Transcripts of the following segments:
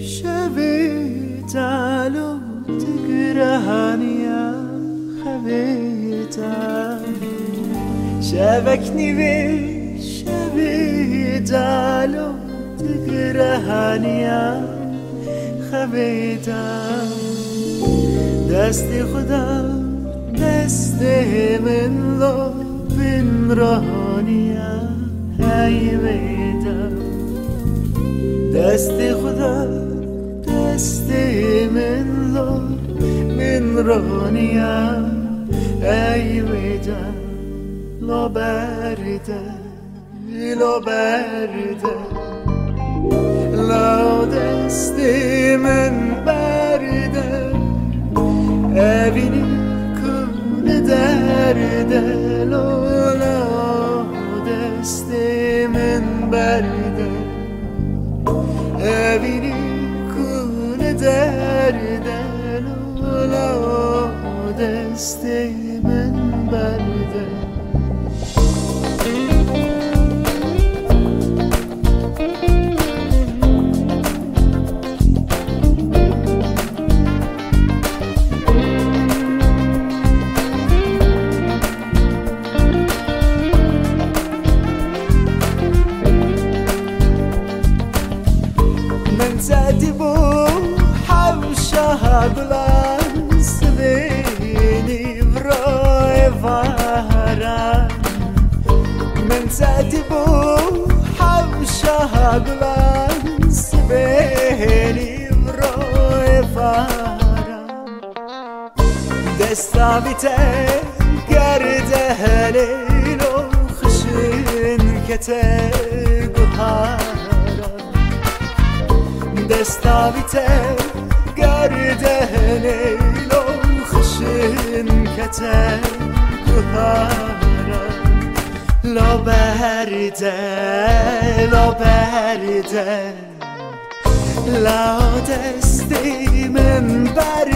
شبي تعالوا تقرهاني يا خبيتا شبك نبي شبي تعالوا تقرهاني يا خبيتا دست خدا دست من لو بن رهانیا ای بیدم دست خدا دست من لو من رهانیا ای بیدم لا برده لا برده لا دست derde la deste men ben حوشها گلان سبینی برای واران من زدی بو حوشها گلان سبینی برای واران دستا بیته گرده هلیلو خشن کته گوهاران دستا بیته گرده لیلو خشن کته گوهاران لا برده لا برده لا دستی من برده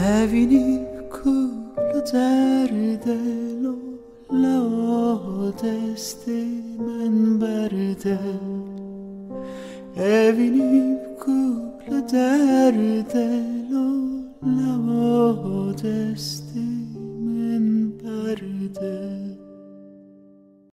Evinin kulu derde lo lao deste men berde Evinin kulu derde lo